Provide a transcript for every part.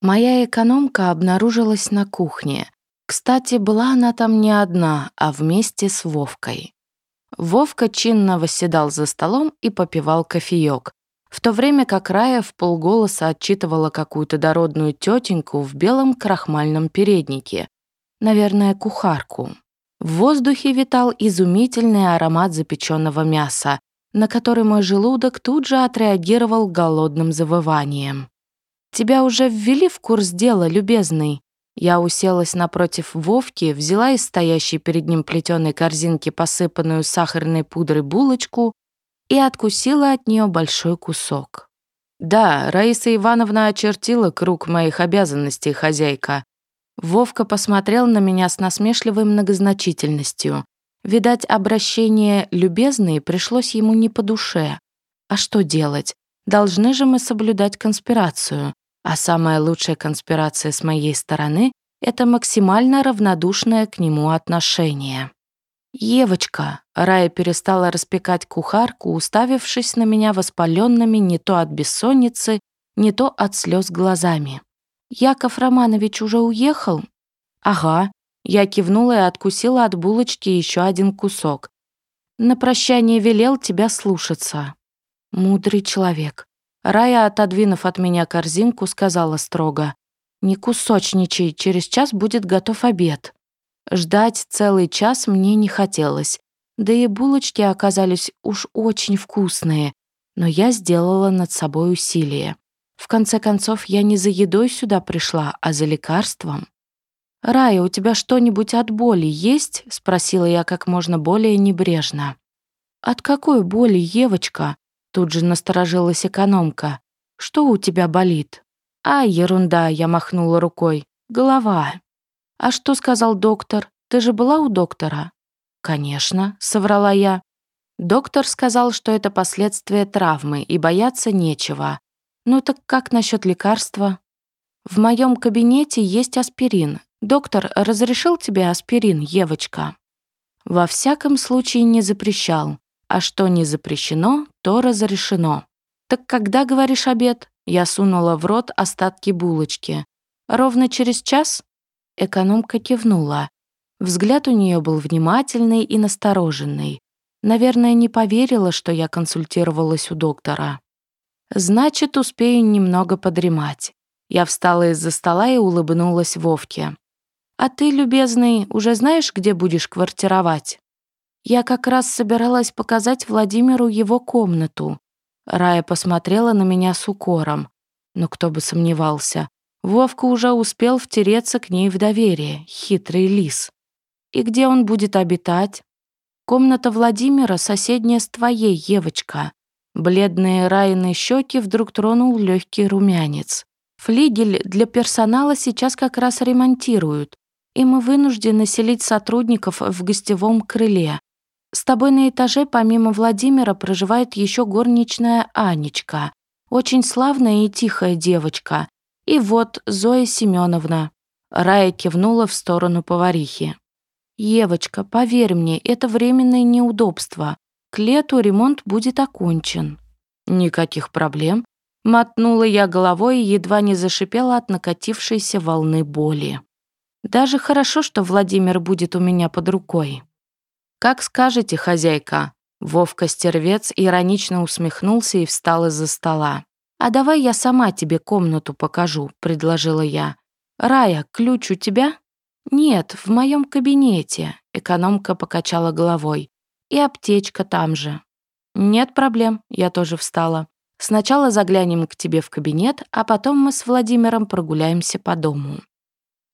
Моя экономка обнаружилась на кухне. Кстати, была она там не одна, а вместе с Вовкой. Вовка чинно восседал за столом и попивал кофеек, в то время как Рая в полголоса отчитывала какую-то дородную тетеньку в белом крахмальном переднике, наверное, кухарку. В воздухе витал изумительный аромат запеченного мяса, на который мой желудок тут же отреагировал голодным завыванием. «Тебя уже ввели в курс дела, любезный?» Я уселась напротив Вовки, взяла из стоящей перед ним плетеной корзинки посыпанную сахарной пудрой булочку и откусила от нее большой кусок. «Да, Раиса Ивановна очертила круг моих обязанностей, хозяйка». Вовка посмотрел на меня с насмешливой многозначительностью. Видать, обращение «любезный» пришлось ему не по душе. А что делать? Должны же мы соблюдать конспирацию. А самая лучшая конспирация с моей стороны — это максимально равнодушное к нему отношение. «Евочка!» — Рая перестала распекать кухарку, уставившись на меня воспаленными не то от бессонницы, не то от слез глазами. «Яков Романович уже уехал?» «Ага». Я кивнула и откусила от булочки еще один кусок. «На прощание велел тебя слушаться». «Мудрый человек». Рая, отодвинув от меня корзинку, сказала строго. «Не кусочничай, через час будет готов обед». Ждать целый час мне не хотелось, да и булочки оказались уж очень вкусные, но я сделала над собой усилие. В конце концов, я не за едой сюда пришла, а за лекарством. «Рая, у тебя что-нибудь от боли есть?» — спросила я как можно более небрежно. «От какой боли, Евочка?» — тут же насторожилась экономка. «Что у тебя болит?» «А, ерунда», — я махнула рукой. «Голова». «А что сказал доктор? Ты же была у доктора?» «Конечно», — соврала я. Доктор сказал, что это последствия травмы, и бояться нечего. Ну так как насчет лекарства? В моем кабинете есть аспирин. Доктор разрешил тебе аспирин, Евочка? Во всяком случае не запрещал. А что не запрещено, то разрешено. Так когда, говоришь, обед? Я сунула в рот остатки булочки. Ровно через час? Экономка кивнула. Взгляд у нее был внимательный и настороженный. Наверное, не поверила, что я консультировалась у доктора. Значит, успею немного подремать. Я встала из-за стола и улыбнулась Вовке. «А ты, любезный, уже знаешь, где будешь квартировать?» Я как раз собиралась показать Владимиру его комнату. Рая посмотрела на меня с укором. Но кто бы сомневался. Вовка уже успел втереться к ней в доверие, хитрый лис. И где он будет обитать? Комната Владимира соседняя с твоей, Евочка. Бледные Раины щеки вдруг тронул легкий румянец. Флигель для персонала сейчас как раз ремонтируют, и мы вынуждены селить сотрудников в гостевом крыле. С тобой на этаже помимо Владимира проживает еще горничная Анечка, очень славная и тихая девочка, и вот Зоя Семеновна. Рая кивнула в сторону поварихи. «Евочка, поверь мне, это временное неудобство. К лету ремонт будет окончен». «Никаких проблем», — мотнула я головой и едва не зашипела от накатившейся волны боли. «Даже хорошо, что Владимир будет у меня под рукой». «Как скажете, хозяйка». Вовка-стервец иронично усмехнулся и встал из-за стола. «А давай я сама тебе комнату покажу», — предложила я. «Рая, ключ у тебя?» «Нет, в моем кабинете», — экономка покачала головой. «И аптечка там же». «Нет проблем», — я тоже встала. «Сначала заглянем к тебе в кабинет, а потом мы с Владимиром прогуляемся по дому».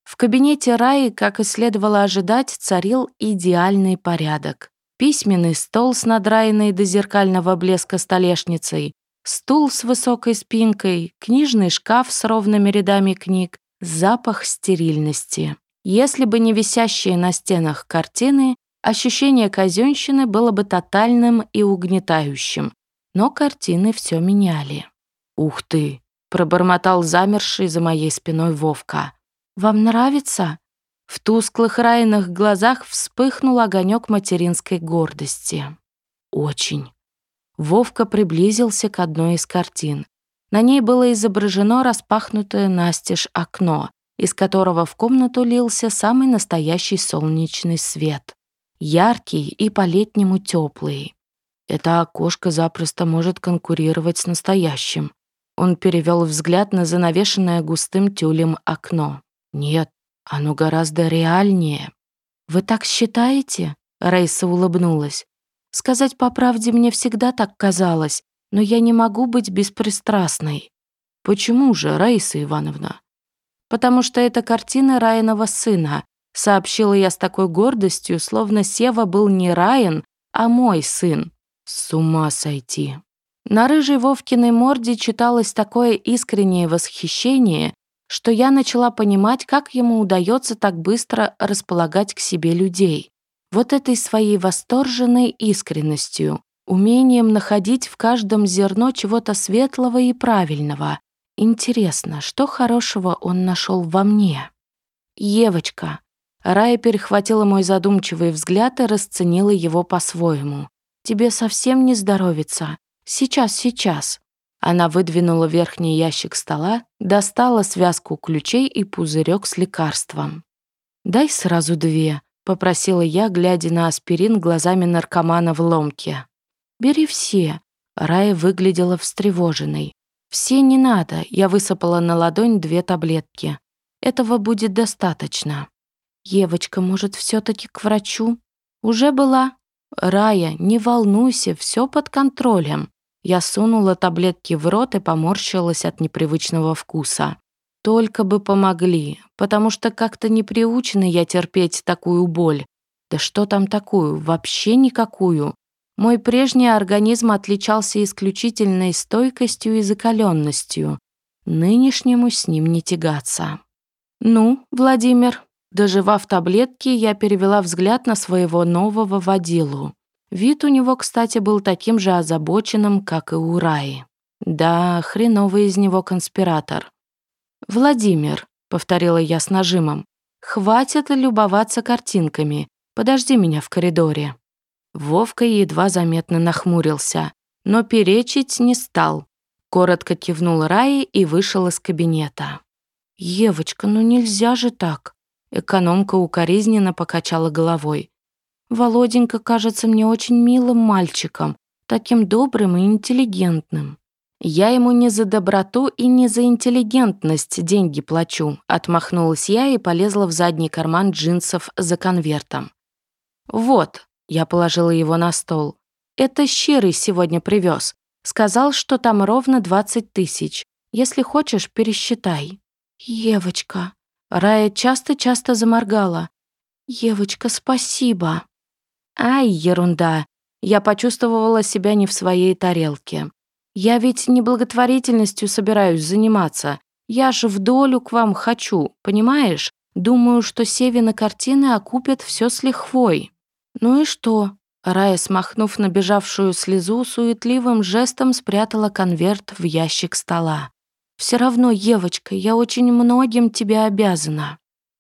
В кабинете Раи, как и следовало ожидать, царил идеальный порядок. Письменный стол с надраенной до зеркального блеска столешницей, Стул с высокой спинкой, книжный шкаф с ровными рядами книг, запах стерильности. Если бы не висящие на стенах картины, ощущение казенщины было бы тотальным и угнетающим. Но картины все меняли. «Ух ты!» — пробормотал замерший за моей спиной Вовка. «Вам нравится?» В тусклых райных глазах вспыхнул огонек материнской гордости. «Очень». Вовка приблизился к одной из картин. На ней было изображено распахнутое настежь окно, из которого в комнату лился самый настоящий солнечный свет. Яркий и по-летнему теплый. Это окошко запросто может конкурировать с настоящим. Он перевел взгляд на занавешенное густым тюлем окно. Нет, оно гораздо реальнее. «Вы так считаете?» Рейса улыбнулась. «Сказать по правде мне всегда так казалось, но я не могу быть беспристрастной». «Почему же, Раиса Ивановна?» «Потому что это картина Райанова сына», сообщила я с такой гордостью, словно Сева был не Райан, а мой сын. С ума сойти. На рыжей Вовкиной морде читалось такое искреннее восхищение, что я начала понимать, как ему удается так быстро располагать к себе людей. Вот этой своей восторженной искренностью, умением находить в каждом зерно чего-то светлого и правильного. Интересно, что хорошего он нашел во мне? Евочка. Рая перехватила мой задумчивый взгляд и расценила его по-своему. Тебе совсем не здоровится. Сейчас, сейчас». Она выдвинула верхний ящик стола, достала связку ключей и пузырек с лекарством. «Дай сразу две», — попросила я, глядя на аспирин глазами наркомана в ломке. «Бери все». Рая выглядела встревоженной. «Все не надо», — я высыпала на ладонь две таблетки. «Этого будет достаточно». «Евочка, может, все таки к врачу?» «Уже была», «Рая, не волнуйся, все под контролем». Я сунула таблетки в рот и поморщилась от непривычного вкуса. Только бы помогли, потому что как-то не приучена я терпеть такую боль. Да что там такую, вообще никакую. Мой прежний организм отличался исключительной стойкостью и закаленностью. Нынешнему с ним не тягаться. «Ну, Владимир, Доживав таблетки, я перевела взгляд на своего нового водилу. Вид у него, кстати, был таким же озабоченным, как и у Раи. Да, хреновый из него конспиратор. «Владимир», — повторила я с нажимом, — «хватит любоваться картинками. Подожди меня в коридоре». Вовка едва заметно нахмурился, но перечить не стал. Коротко кивнул Раи и вышел из кабинета. «Евочка, ну нельзя же так!» Экономка укоризненно покачала головой. «Володенька кажется мне очень милым мальчиком, таким добрым и интеллигентным». «Я ему не за доброту и не за интеллигентность деньги плачу», отмахнулась я и полезла в задний карман джинсов за конвертом. «Вот», — я положила его на стол, «это Щирый сегодня привез. Сказал, что там ровно двадцать тысяч. Если хочешь, пересчитай». «Евочка», Рая часто-часто заморгала. «Евочка, спасибо». «Ай, ерунда. Я почувствовала себя не в своей тарелке. Я ведь не благотворительностью собираюсь заниматься. Я же в долю к вам хочу, понимаешь? Думаю, что Севины картины окупят все с лихвой». «Ну и что?» Рая, смахнув набежавшую слезу, суетливым жестом спрятала конверт в ящик стола. Все равно, Евочка, я очень многим тебе обязана».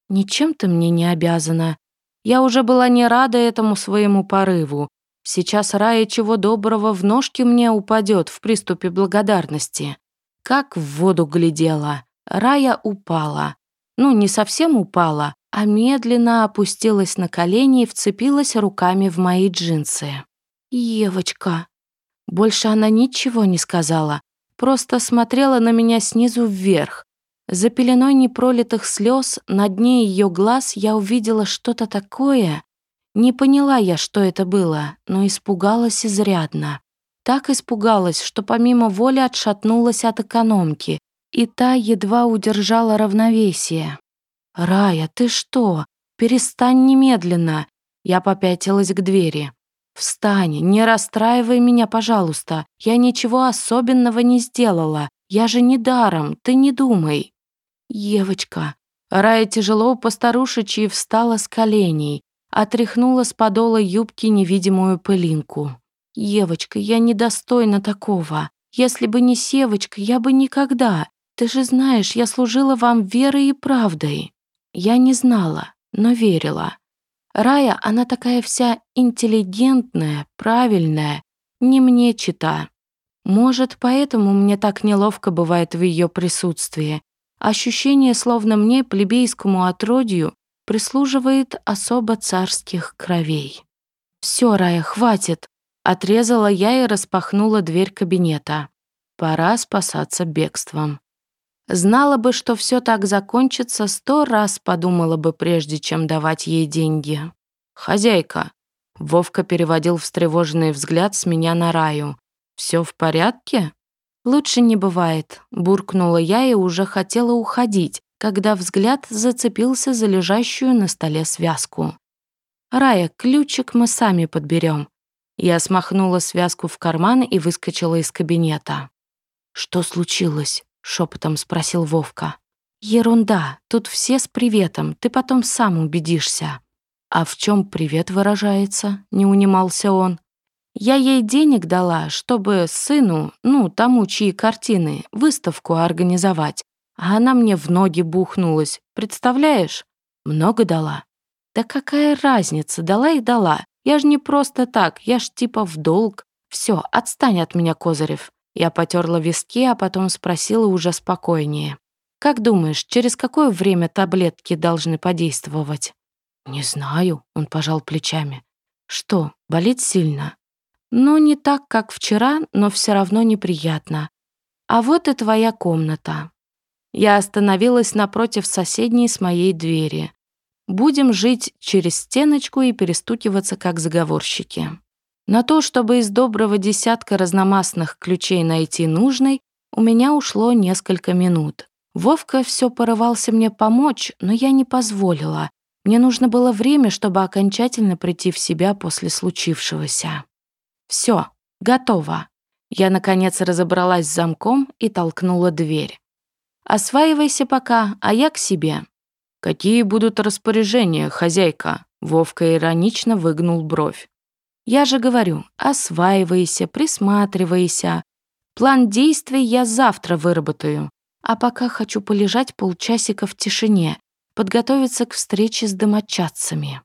«Ничем ты мне не обязана. Я уже была не рада этому своему порыву. Сейчас Рая чего доброго в ножки мне упадет в приступе благодарности. Как в воду глядела. Рая упала. Ну, не совсем упала, а медленно опустилась на колени и вцепилась руками в мои джинсы. «Евочка». Больше она ничего не сказала, просто смотрела на меня снизу вверх. За пеленой непролитых слез на дне ее глаз я увидела что-то такое. Не поняла я, что это было, но испугалась изрядно. Так испугалась, что помимо воли отшатнулась от экономки, и та едва удержала равновесие. «Рая, ты что? Перестань немедленно!» Я попятилась к двери. «Встань, не расстраивай меня, пожалуйста. Я ничего особенного не сделала. Я же не даром, ты не думай». «Евочка». Рая тяжело постарушечьи встала с коленей, отряхнула с подола юбки невидимую пылинку. «Евочка, я недостойна такого. Если бы не Севочка, я бы никогда. Ты же знаешь, я служила вам верой и правдой». Я не знала, но верила. Рая, она такая вся интеллигентная, правильная, не мне чита. Может, поэтому мне так неловко бывает в ее присутствии. Ощущение, словно мне, плебейскому отродью, прислуживает особо царских кровей. «Все, Рая, хватит!» Отрезала я и распахнула дверь кабинета. Пора спасаться бегством. Знала бы, что все так закончится, сто раз подумала бы, прежде чем давать ей деньги. «Хозяйка!» Вовка переводил встревоженный взгляд с меня на Раю. Все в порядке?» «Лучше не бывает», — буркнула я и уже хотела уходить, когда взгляд зацепился за лежащую на столе связку. «Рая, ключик мы сами подберем. Я смахнула связку в карман и выскочила из кабинета. «Что случилось?» — шепотом спросил Вовка. «Ерунда, тут все с приветом, ты потом сам убедишься». «А в чем привет выражается?» — не унимался он. «Я ей денег дала, чтобы сыну, ну, тому, чьи картины, выставку организовать. А она мне в ноги бухнулась, представляешь? Много дала». «Да какая разница, дала и дала. Я ж не просто так, я ж типа в долг. Все, отстань от меня, Козырев». Я потерла виски, а потом спросила уже спокойнее. «Как думаешь, через какое время таблетки должны подействовать?» «Не знаю», — он пожал плечами. «Что, болит сильно?» «Ну, не так, как вчера, но все равно неприятно. А вот и твоя комната». Я остановилась напротив соседней с моей двери. Будем жить через стеночку и перестукиваться, как заговорщики. На то, чтобы из доброго десятка разномастных ключей найти нужный, у меня ушло несколько минут. Вовка все порывался мне помочь, но я не позволила. Мне нужно было время, чтобы окончательно прийти в себя после случившегося. Все, готово. Я, наконец, разобралась с замком и толкнула дверь. «Осваивайся пока, а я к себе». «Какие будут распоряжения, хозяйка?» Вовка иронично выгнул бровь. «Я же говорю, осваивайся, присматривайся. План действий я завтра выработаю. А пока хочу полежать полчасика в тишине, подготовиться к встрече с домочадцами.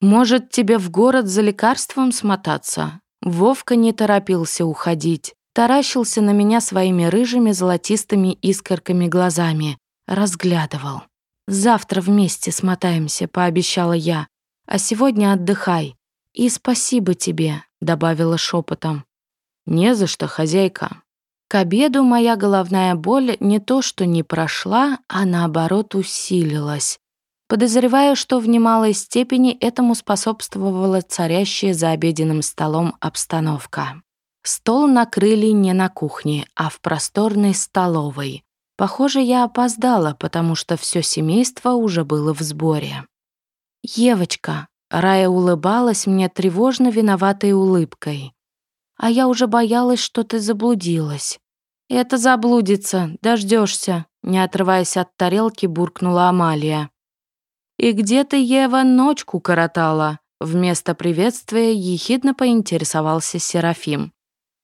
Может, тебе в город за лекарством смотаться?» Вовка не торопился уходить. Таращился на меня своими рыжими золотистыми искорками глазами. Разглядывал. Завтра вместе смотаемся, пообещала я. А сегодня отдыхай. И спасибо тебе, добавила шепотом. Не за что, хозяйка. К обеду моя головная боль не то что не прошла, а наоборот усилилась. Подозреваю, что в немалой степени этому способствовала царящая за обеденным столом обстановка. Стол накрыли не на кухне, а в просторной столовой. Похоже, я опоздала, потому что все семейство уже было в сборе. «Евочка», — Рая улыбалась мне тревожно виноватой улыбкой. «А я уже боялась, что ты заблудилась». «Это заблудится, дождешься», — не отрываясь от тарелки, буркнула Амалия. «И где ты, Ева, ночку коротала?» Вместо приветствия ехидно поинтересовался Серафим.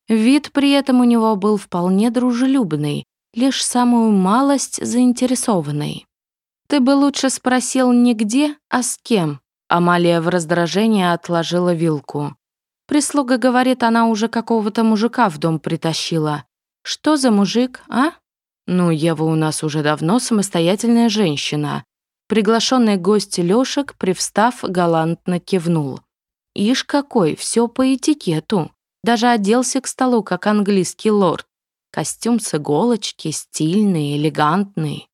Вид при этом у него был вполне дружелюбный, лишь самую малость заинтересованной. «Ты бы лучше спросил не где, а с кем», Амалия в раздражении отложила вилку. Прислуга говорит, она уже какого-то мужика в дом притащила. Что за мужик, а? Ну, Ева у нас уже давно самостоятельная женщина. Приглашенный гость Лёшек, привстав, галантно кивнул. Ишь какой, все по этикету. Даже оделся к столу, как английский лорд. Костюм с иголочки, стильный, элегантный.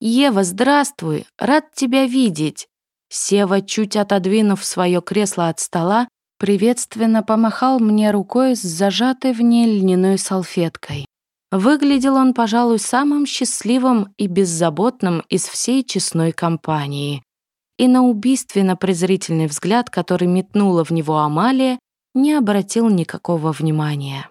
«Ева, здравствуй! Рад тебя видеть!» Сева, чуть отодвинув свое кресло от стола, приветственно помахал мне рукой с зажатой в ней льняной салфеткой. Выглядел он, пожалуй, самым счастливым и беззаботным из всей честной компании. И на убийственно-презрительный взгляд, который метнула в него Амалия, не обратил никакого внимания.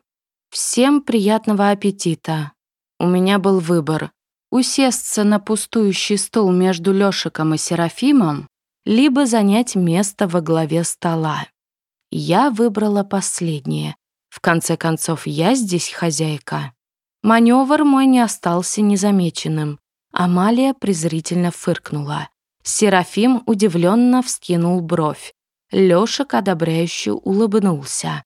Всем приятного аппетита. У меня был выбор — усесться на пустующий стол между Лёшиком и Серафимом, либо занять место во главе стола. Я выбрала последнее. В конце концов, я здесь хозяйка. Маневр мой не остался незамеченным. Амалия презрительно фыркнула. Серафим удивленно вскинул бровь. Лёшек одобряюще улыбнулся.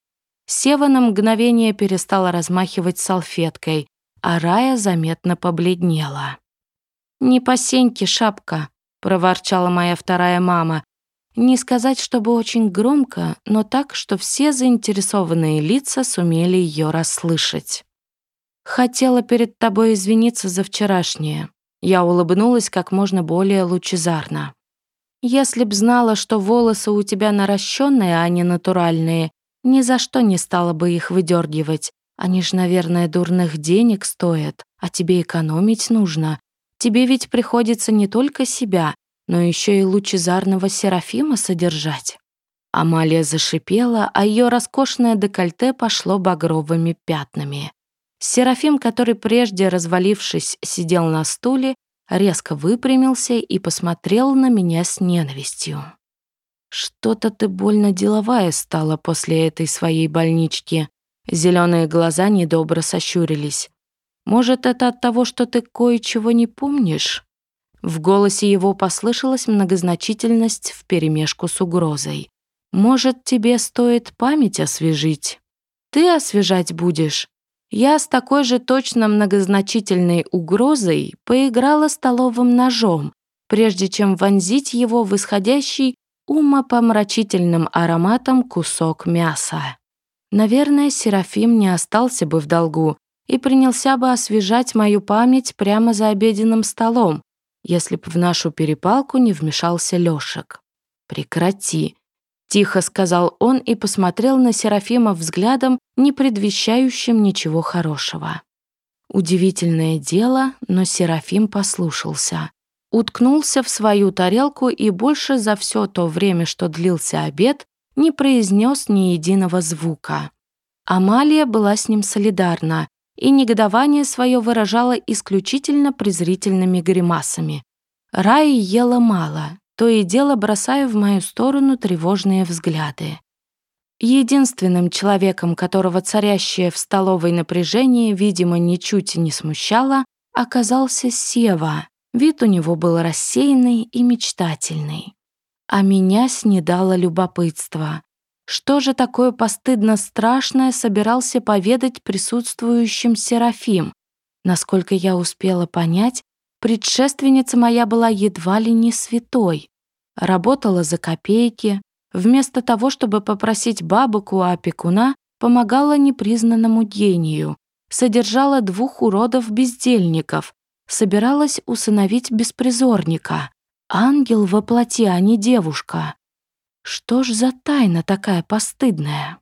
Сева на мгновение перестала размахивать салфеткой, а Рая заметно побледнела. «Не по сеньке шапка», — проворчала моя вторая мама. Не сказать, чтобы очень громко, но так, что все заинтересованные лица сумели ее расслышать. «Хотела перед тобой извиниться за вчерашнее». Я улыбнулась как можно более лучезарно. «Если б знала, что волосы у тебя наращенные, а не натуральные, ни за что не стала бы их выдергивать. Они ж, наверное, дурных денег стоят, а тебе экономить нужно. Тебе ведь приходится не только себя, но еще и лучезарного Серафима содержать». Амалия зашипела, а ее роскошное декольте пошло багровыми пятнами. Серафим, который прежде, развалившись, сидел на стуле, резко выпрямился и посмотрел на меня с ненавистью. «Что-то ты больно деловая стала после этой своей больнички». Зеленые глаза недобро сощурились. «Может, это от того, что ты кое-чего не помнишь?» В голосе его послышалась многозначительность вперемешку с угрозой. «Может, тебе стоит память освежить?» «Ты освежать будешь?» Я с такой же точно многозначительной угрозой поиграла столовым ножом, прежде чем вонзить его в исходящий умопомрачительным ароматом кусок мяса. Наверное, Серафим не остался бы в долгу и принялся бы освежать мою память прямо за обеденным столом, если б в нашу перепалку не вмешался Лёшек. «Прекрати», — тихо сказал он и посмотрел на Серафима взглядом, не предвещающим ничего хорошего. Удивительное дело, но Серафим послушался уткнулся в свою тарелку и больше за все то время, что длился обед, не произнес ни единого звука. Амалия была с ним солидарна, и негодование свое выражала исключительно презрительными гримасами. Рай ела мало, то и дело бросая в мою сторону тревожные взгляды. Единственным человеком, которого царящее в столовой напряжение, видимо, ничуть не смущало, оказался Сева, Вид у него был рассеянный и мечтательный. А меня снедало любопытство. Что же такое постыдно страшное собирался поведать присутствующим Серафим? Насколько я успела понять, предшественница моя была едва ли не святой. Работала за копейки, вместо того, чтобы попросить бабок у опекуна, помогала непризнанному гению, содержала двух уродов-бездельников, собиралась усыновить беспризорника. Ангел во плоти, а не девушка. Что ж за тайна такая постыдная?